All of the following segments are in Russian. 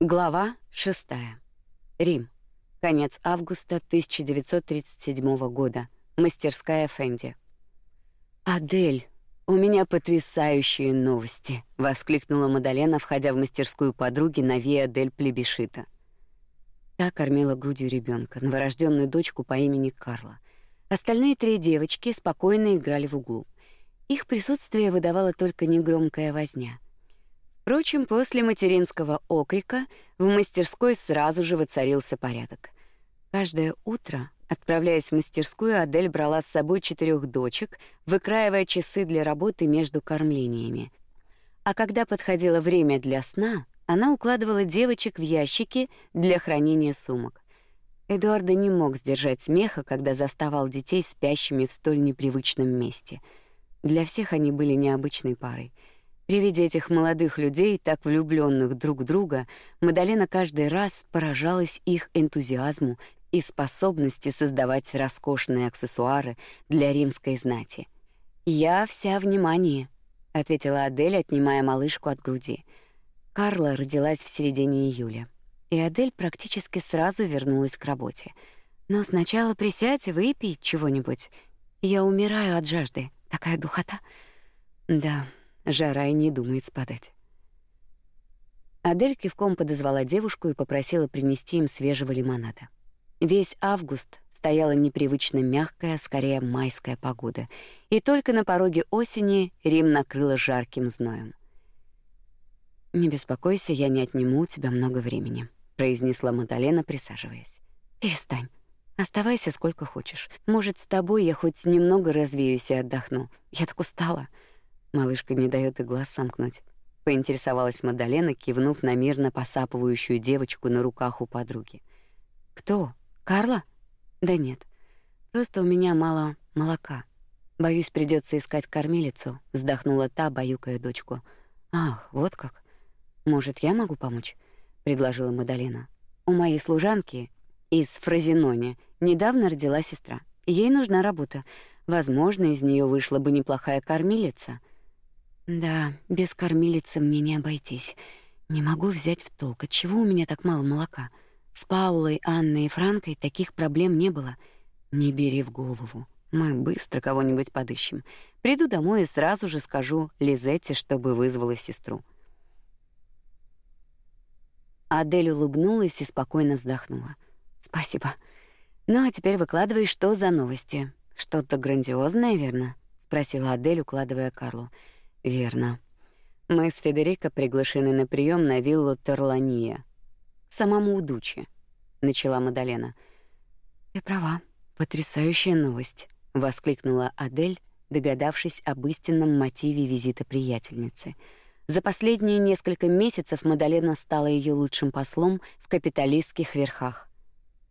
Глава 6. Рим. Конец августа 1937 года. Мастерская Фенди. Адель, у меня потрясающие новости, воскликнула Мадалена, входя в мастерскую подруги на Виа дель Плебишита. Та кормила грудью ребенка, новорожденную дочку по имени Карла. Остальные три девочки спокойно играли в углу. Их присутствие выдавало только негромкая возня. Впрочем, после материнского окрика в мастерской сразу же воцарился порядок. Каждое утро, отправляясь в мастерскую, Адель брала с собой четырех дочек, выкраивая часы для работы между кормлениями. А когда подходило время для сна, она укладывала девочек в ящики для хранения сумок. Эдуарда не мог сдержать смеха, когда заставал детей спящими в столь непривычном месте. Для всех они были необычной парой — при виде этих молодых людей, так влюбленных друг в друга, Мадалена каждый раз поражалась их энтузиазму и способности создавать роскошные аксессуары для римской знати. «Я вся внимание», — ответила Адель, отнимая малышку от груди. Карла родилась в середине июля, и Адель практически сразу вернулась к работе. «Но сначала присядь и выпей чего-нибудь. Я умираю от жажды. Такая духота». «Да, Жара и не думает спадать. Адель кивком подозвала девушку и попросила принести им свежего лимонада. Весь август стояла непривычно мягкая, скорее майская погода, и только на пороге осени Рим накрыло жарким зноем. «Не беспокойся, я не отниму у тебя много времени», — произнесла Мадалена, присаживаясь. «Перестань. Оставайся сколько хочешь. Может, с тобой я хоть немного развеюсь и отдохну. Я так устала». Малышка не дает и глаз сомкнуть. Поинтересовалась Мадалена, кивнув на мирно посапывающую девочку на руках у подруги. Кто? Карла? Да нет. Просто у меня мало молока. Боюсь, придется искать кормилицу, вздохнула та, баюкая дочку. Ах, вот как. Может, я могу помочь? предложила Мадалена. У моей служанки из Фразиноне недавно родила сестра. Ей нужна работа. Возможно, из нее вышла бы неплохая кормилица. Да, без кормилицы мне не обойтись. Не могу взять в толк, от чего у меня так мало молока. С Паулой, Анной и Франкой таких проблем не было. Не бери в голову. Мы быстро кого-нибудь подыщем. Приду домой и сразу же скажу Лизетте, чтобы вызвала сестру. Адель улыбнулась и спокойно вздохнула. Спасибо. Ну а теперь выкладывай, что за новости. Что-то грандиозное, верно? спросила Адель, укладывая Карлу. Верно. Мы с Федерико приглашены на прием на виллу Терлания. Самому Удучи, начала Мадалена. Ты права. Потрясающая новость, воскликнула Адель, догадавшись об истинном мотиве визита приятельницы. За последние несколько месяцев Мадалена стала ее лучшим послом в капиталистских верхах.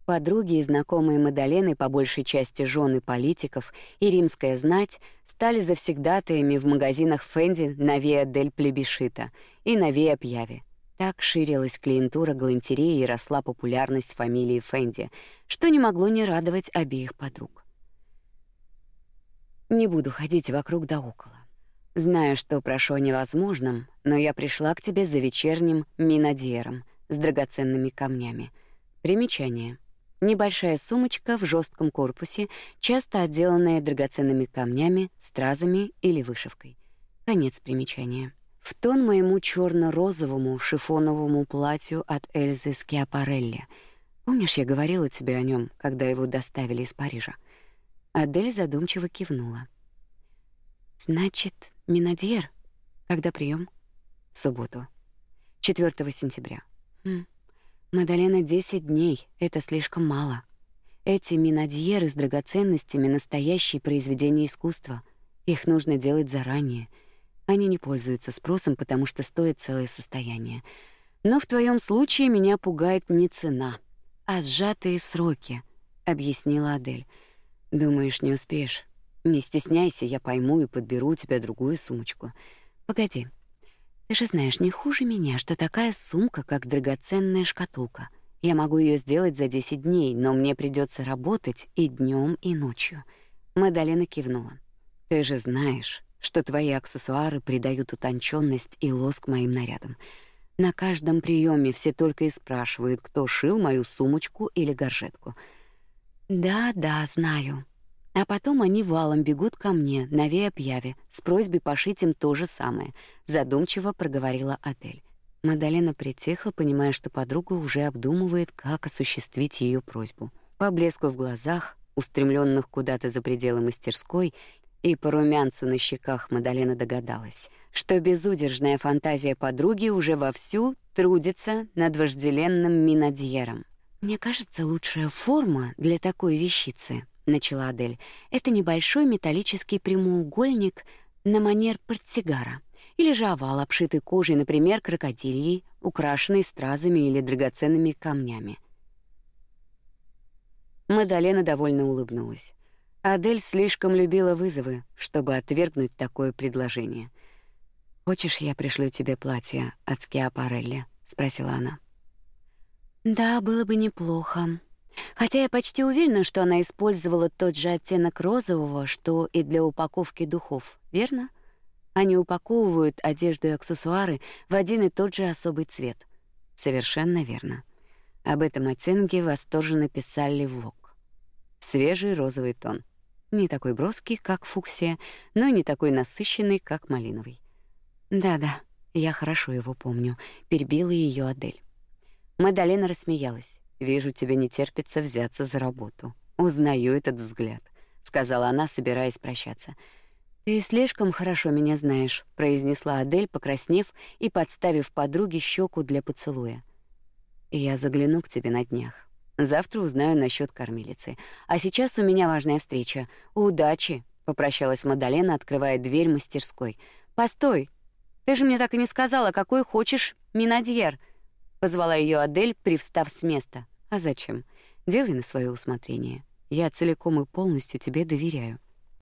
Подруги и знакомые Мадалены, по большей части жены политиков и римская знать, стали завсегдатаями в магазинах Фенди на Виа дель Плебишита и на Виа Пьяве. Так ширилась клиентура галантереи и росла популярность фамилии Фенди, что не могло не радовать обеих подруг. Не буду ходить вокруг да около. Знаю, что прошу о невозможном, но я пришла к тебе за вечерним минадьером с драгоценными камнями. Примечание — Небольшая сумочка в жестком корпусе, часто отделанная драгоценными камнями, стразами или вышивкой. Конец примечания. В тон моему черно розовому шифоновому платью от Эльзы Скиапарелли. Помнишь, я говорила тебе о нем, когда его доставили из Парижа? Адель задумчиво кивнула. Значит, Минадьер. Когда прием? В субботу. 4 сентября. Хм. Мадалена 10 дней — это слишком мало. Эти минадьеры с драгоценностями — настоящие произведения искусства. Их нужно делать заранее. Они не пользуются спросом, потому что стоят целое состояние. Но в твоем случае меня пугает не цена, а сжатые сроки, — объяснила Адель. Думаешь, не успеешь? Не стесняйся, я пойму и подберу у тебя другую сумочку. Погоди, ты же знаешь не хуже меня, что такая сумка, как драгоценная шкатулка. Я могу ее сделать за 10 дней, но мне придется работать и днем, и ночью. Мадалена кивнула. Ты же знаешь, что твои аксессуары придают утонченность и лоск моим нарядам. На каждом приеме все только и спрашивают, кто шил мою сумочку или горжетку. Да, да, знаю. А потом они валом бегут ко мне, на Виа-Пьяве, с просьбой пошить им то же самое, задумчиво проговорила Адель. Мадалена притихла, понимая, что подруга уже обдумывает, как осуществить ее просьбу. По блеску в глазах, устремленных куда-то за пределы мастерской, и по румянцу на щеках Мадалена догадалась, что безудержная фантазия подруги уже вовсю трудится над вожделенным Минадьером. «Мне кажется, лучшая форма для такой вещицы», — начала Адель, — «это небольшой металлический прямоугольник на манер портсигара или же овал, обшитый кожей, например, крокодильей, украшенный стразами или драгоценными камнями. Мадалена довольно улыбнулась. Адель слишком любила вызовы, чтобы отвергнуть такое предложение. «Хочешь, я пришлю тебе платье от Скиапарелли?» — спросила она. «Да, было бы неплохо. Хотя я почти уверена, что она использовала тот же оттенок розового, что и для упаковки духов, верно?» Они упаковывают одежду и аксессуары в один и тот же особый цвет. Совершенно верно. Об этом оттенке восторженно писали в ВОК. Свежий розовый тон. Не такой броский, как фуксия, но и не такой насыщенный, как малиновый. Да-да, я хорошо его помню, перебила ее Адель. Мадалена рассмеялась. Вижу, тебе не терпится взяться за работу. Узнаю этот взгляд, сказала она, собираясь прощаться. «Ты слишком хорошо меня знаешь», — произнесла Адель, покраснев и подставив подруге щеку для поцелуя. «Я загляну к тебе на днях. Завтра узнаю насчет кормилицы. А сейчас у меня важная встреча. Удачи!» — попрощалась Мадалена, открывая дверь мастерской. «Постой! Ты же мне так и не сказала, какой хочешь минадьер!» Позвала ее Адель, привстав с места. «А зачем? Делай на свое усмотрение. Я целиком и полностью тебе доверяю».